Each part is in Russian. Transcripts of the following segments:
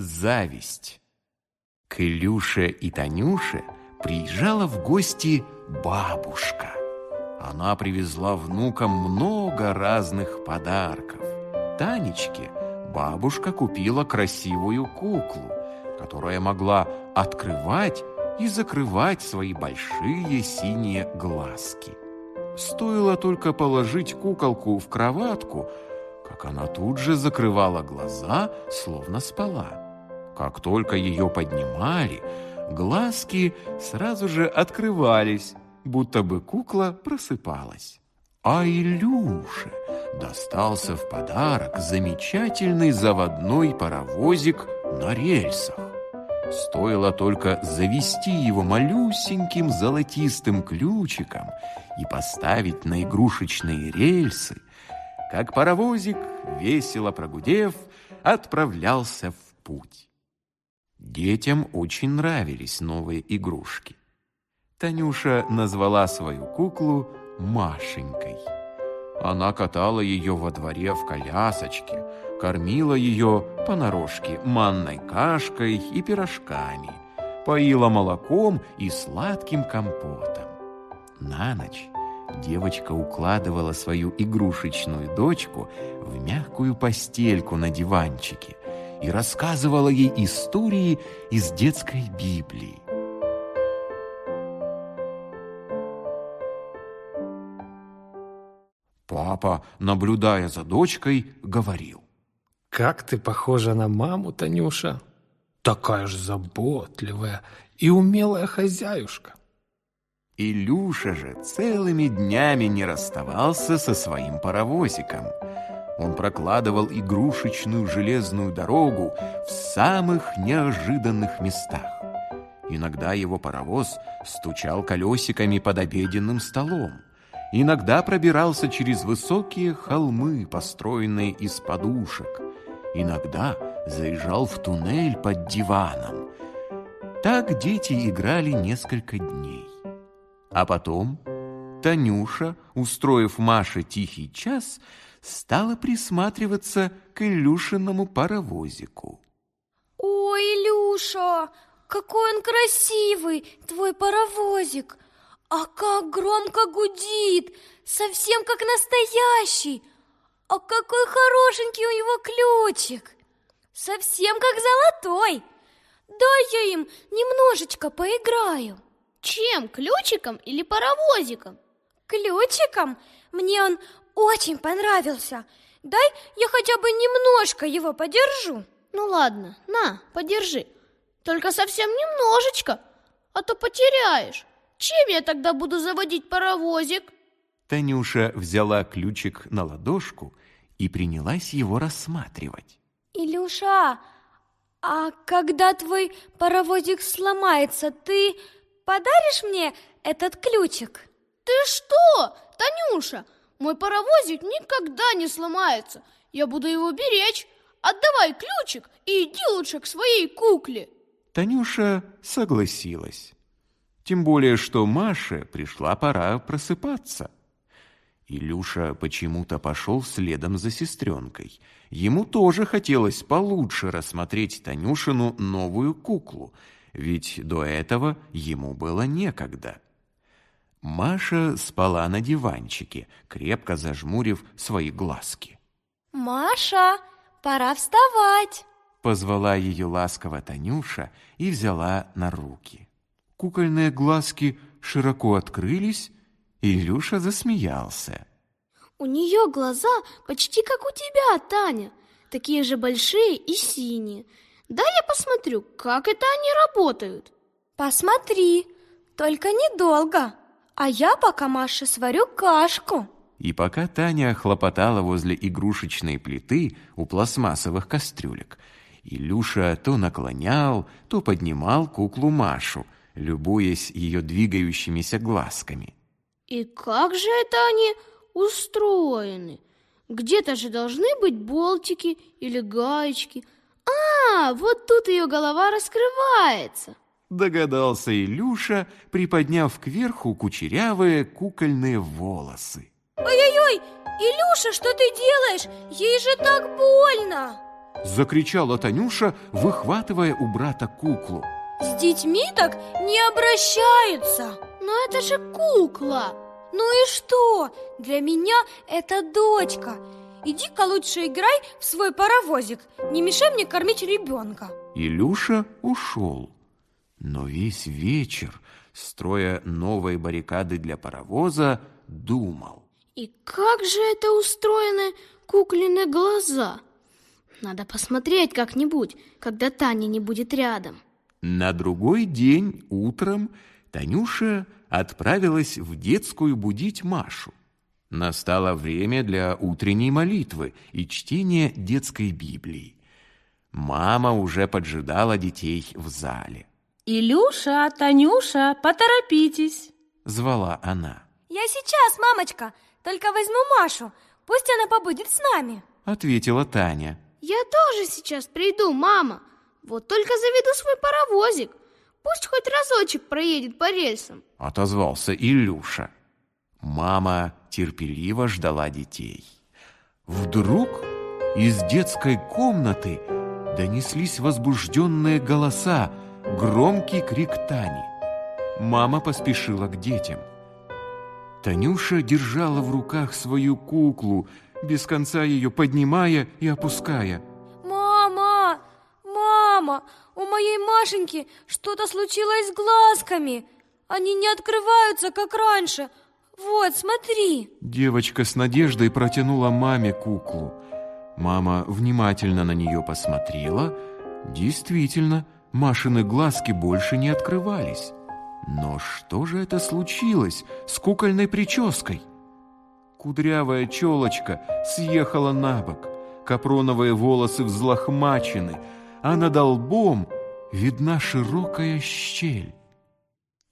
Зависть. К Илюше и Танюше приезжала в гости бабушка. Она привезла внукам много разных подарков. Танечке бабушка купила красивую куклу, которая могла открывать и закрывать свои большие синие глазки. Стоило только положить куколку в кроватку, как она тут же закрывала глаза, словно спала. Как только ее поднимали, глазки сразу же открывались, будто бы кукла просыпалась. А Илюше достался в подарок замечательный заводной паровозик на рельсах. Стоило только завести его малюсеньким золотистым ключиком и поставить на игрушечные рельсы, как паровозик, весело прогудев, отправлялся в путь. Детям очень нравились новые игрушки. Танюша назвала свою куклу Машенькой. Она катала ее во дворе в колясочке, кормила ее понарошке манной кашкой и пирожками, поила молоком и сладким компотом. На ночь девочка укладывала свою игрушечную дочку в мягкую постельку на диванчике и рассказывала ей истории из детской Библии. Папа, наблюдая за дочкой, говорил. «Как ты похожа на маму, Танюша! Такая же заботливая и умелая хозяюшка!» Илюша же целыми днями не расставался со своим паровозиком. Он прокладывал игрушечную железную дорогу в самых неожиданных местах. Иногда его паровоз стучал колесиками под обеденным столом. Иногда пробирался через высокие холмы, построенные из подушек. Иногда заезжал в туннель под диваном. Так дети играли несколько дней. А потом Танюша, устроив Маше тихий час, стала присматриваться к Илюшиному паровозику. «Ой, Илюша, какой он красивый, твой паровозик! А как громко гудит, совсем как настоящий! А какой хорошенький у него ключик! Совсем как золотой! Дай я им немножечко поиграю!» Чем? Ключиком или паровозиком? Ключиком? Мне он очень понравился. Дай я хотя бы немножко его подержу. Ну ладно, на, подержи. Только совсем немножечко, а то потеряешь. Чем я тогда буду заводить паровозик? Танюша взяла ключик на ладошку и принялась его рассматривать. Илюша, а когда твой паровозик сломается, ты подаришь мне этот ключик? Ты что, Танюша? Мой паровозик никогда не сломается. Я буду его беречь. Отдавай ключик и иди лучше к своей кукле. Танюша согласилась. Тем более, что Маше пришла пора просыпаться. Илюша почему-то пошел следом за сестренкой. Ему тоже хотелось получше рассмотреть Танюшину новую куклу – ведь до этого ему было некогда. Маша спала на диванчике, крепко зажмурив свои глазки. «Маша, пора вставать!» Позвала ее ласково Танюша и взяла на руки. Кукольные глазки широко открылись, и Илюша засмеялся. «У нее глаза почти как у тебя, Таня, такие же большие и синие. Да я посмотрю, как это они работают. Посмотри, только недолго. А я пока Маше сварю кашку. И пока Таня хлопотала возле игрушечной плиты у пластмассовых кастрюлек, Илюша то наклонял, то поднимал куклу Машу, любуясь ее двигающимися глазками. И как же это они устроены? Где-то же должны быть болтики или гаечки – а, вот тут ее голова раскрывается. Догадался Илюша, приподняв кверху кучерявые кукольные волосы. Ой-ой-ой, Илюша, что ты делаешь? Ей же так больно. Закричала Танюша, выхватывая у брата куклу. С детьми так не обращаются. Но это же кукла. Ну и что? Для меня это дочка. Иди-ка лучше играй в свой паровозик. Не мешай мне кормить ребенка. Илюша ушел. Но весь вечер, строя новые баррикады для паровоза, думал. И как же это устроены куклины глаза? Надо посмотреть как-нибудь, когда Таня не будет рядом. На другой день утром Танюша отправилась в детскую будить Машу. Настало время для утренней молитвы и чтения детской Библии. Мама уже поджидала детей в зале. «Илюша, Танюша, поторопитесь!» — звала она. Я сейчас, мамочка, только возьму Машу. Пусть она побудет с нами. Ответила Таня. Я тоже сейчас приду, мама. Вот только заведу свой паровозик. Пусть хоть разочек проедет по рельсам. Отозвался Илюша. Мама терпеливо ждала детей. Вдруг из детской комнаты донеслись возбужденные голоса, громкий крик Тани. Мама поспешила к детям. Танюша держала в руках свою куклу, без конца ее поднимая и опуская. Мама! Мама! У моей Машеньки что-то случилось с глазками. Они не открываются, как раньше. Вот, смотри. Девочка с надеждой протянула маме куклу. Мама внимательно на нее посмотрела. Действительно, Машины глазки больше не открывались. Но что же это случилось с кукольной прической? Кудрявая челочка съехала на бок, капроновые волосы взлохмачены, а над лбом видна широкая щель.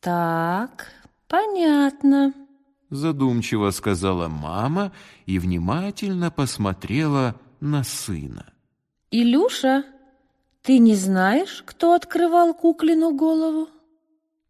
«Так, понятно», — задумчиво сказала мама и внимательно посмотрела на сына. «Илюша, ты не знаешь, кто открывал куклину голову?»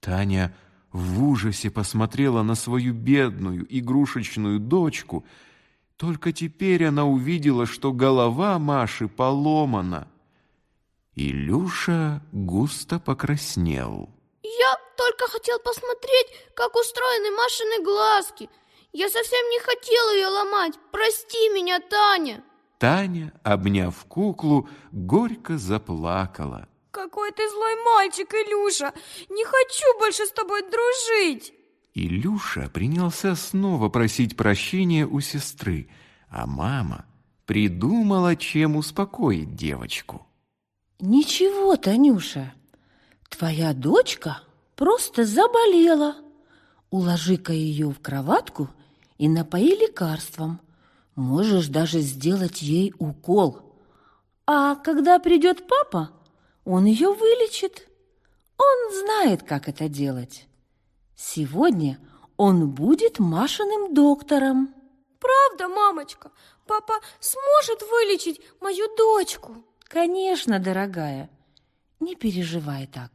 Таня в ужасе посмотрела на свою бедную игрушечную дочку. Только теперь она увидела, что голова Маши поломана. Илюша густо покраснел. Я только хотел посмотреть, как устроены Машины глазки. Я совсем не хотел ее ломать. Прости меня, Таня. Таня, обняв куклу, горько заплакала. Какой ты злой мальчик, Илюша! Не хочу больше с тобой дружить! Илюша принялся снова просить прощения у сестры, а мама придумала, чем успокоить девочку. «Ничего, Танюша, твоя дочка просто заболела. Уложи-ка ее в кроватку и напои лекарством. Можешь даже сделать ей укол. А когда придет папа, он ее вылечит. Он знает, как это делать. Сегодня он будет Машиным доктором. Правда, мамочка? Папа сможет вылечить мою дочку? Конечно, дорогая. Не переживай так.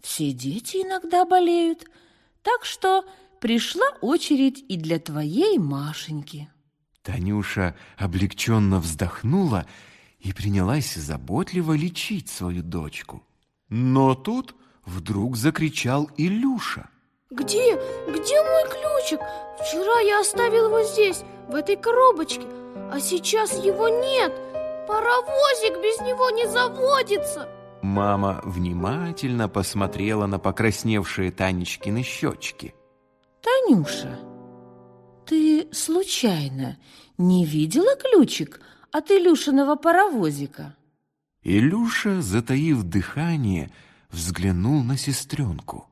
Все дети иногда болеют, так что пришла очередь и для твоей Машеньки. Танюша облегченно вздохнула и принялась заботливо лечить свою дочку. Но тут вдруг закричал Илюша. Где? Где мой ключик? Вчера я оставил его здесь, в этой коробочке, а сейчас его нет. Паровозик без него не заводится. Мама внимательно посмотрела на покрасневшие Танечкины щечки. Танюша, ты случайно не видела ключик от Илюшиного паровозика. Илюша, затаив дыхание, взглянул на сестренку.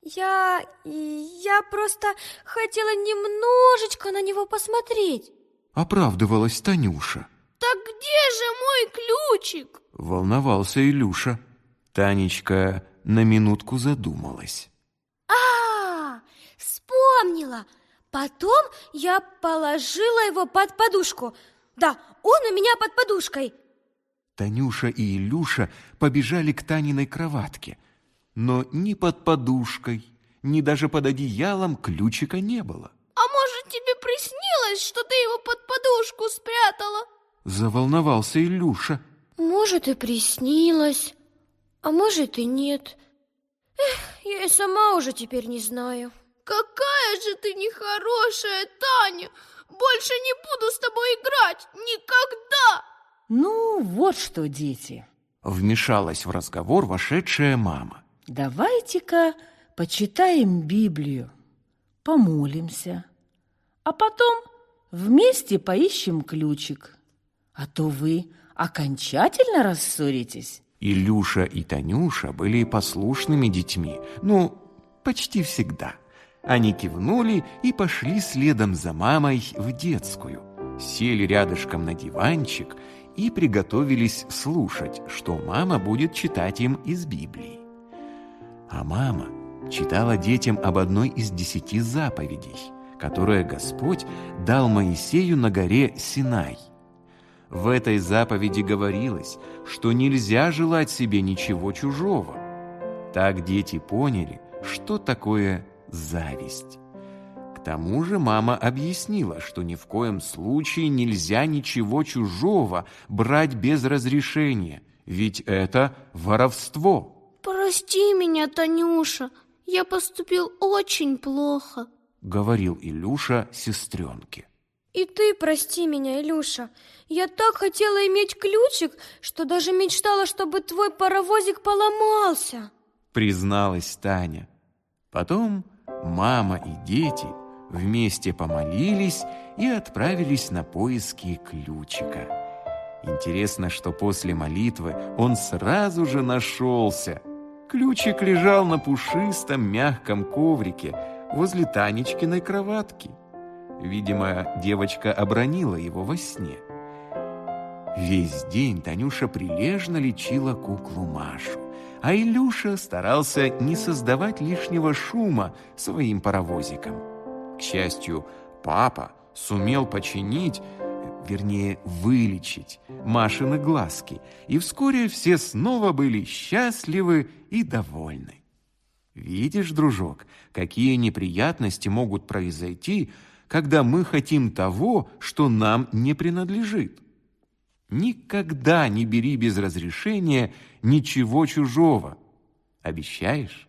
Я... я просто хотела немножечко на него посмотреть. Оправдывалась Танюша. Так где же мой ключик? Волновался Илюша. Танечка на минутку задумалась. А, -а, -а вспомнила. Потом я положила его под подушку. Да, он у меня под подушкой. Танюша и Илюша побежали к Таниной кроватке. Но ни под подушкой, ни даже под одеялом ключика не было. А может, тебе приснилось, что ты его под подушку спрятала? Заволновался Илюша. Может, и приснилось, а может и нет. Эх, я и сама уже теперь не знаю. Какая же ты нехорошая, Таня! Больше не буду с тобой играть! Никогда! Ну, вот что, дети. Вмешалась в разговор вошедшая мама. Давайте-ка почитаем Библию, помолимся, а потом вместе поищем ключик. А то вы окончательно рассоритесь. Илюша и Танюша были послушными детьми, ну, почти всегда. Они кивнули и пошли следом за мамой в детскую. Сели рядышком на диванчик и приготовились слушать, что мама будет читать им из Библии. А мама читала детям об одной из десяти заповедей, которое Господь дал Моисею на горе Синай. В этой заповеди говорилось, что нельзя желать себе ничего чужого. Так дети поняли, что такое зависть. К тому же мама объяснила, что ни в коем случае нельзя ничего чужого брать без разрешения, ведь это воровство. Прости меня, Танюша, я поступил очень плохо. Говорил Илюша сестренке. И ты прости меня, Илюша. Я так хотела иметь ключик, что даже мечтала, чтобы твой паровозик поломался. Призналась Таня. Потом мама и дети вместе помолились и отправились на поиски ключика. Интересно, что после молитвы он сразу же нашелся. Ключик лежал на пушистом мягком коврике возле Танечкиной кроватки. Видимо, девочка обронила его во сне. Весь день Танюша прилежно лечила куклу Машу, а Илюша старался не создавать лишнего шума своим паровозиком. К счастью, папа сумел починить, вернее, вылечить Машины глазки, и вскоре все снова были счастливы и довольны. Видишь, дружок, какие неприятности могут произойти, когда мы хотим того, что нам не принадлежит. Никогда не бери без разрешения ничего чужого. Обещаешь?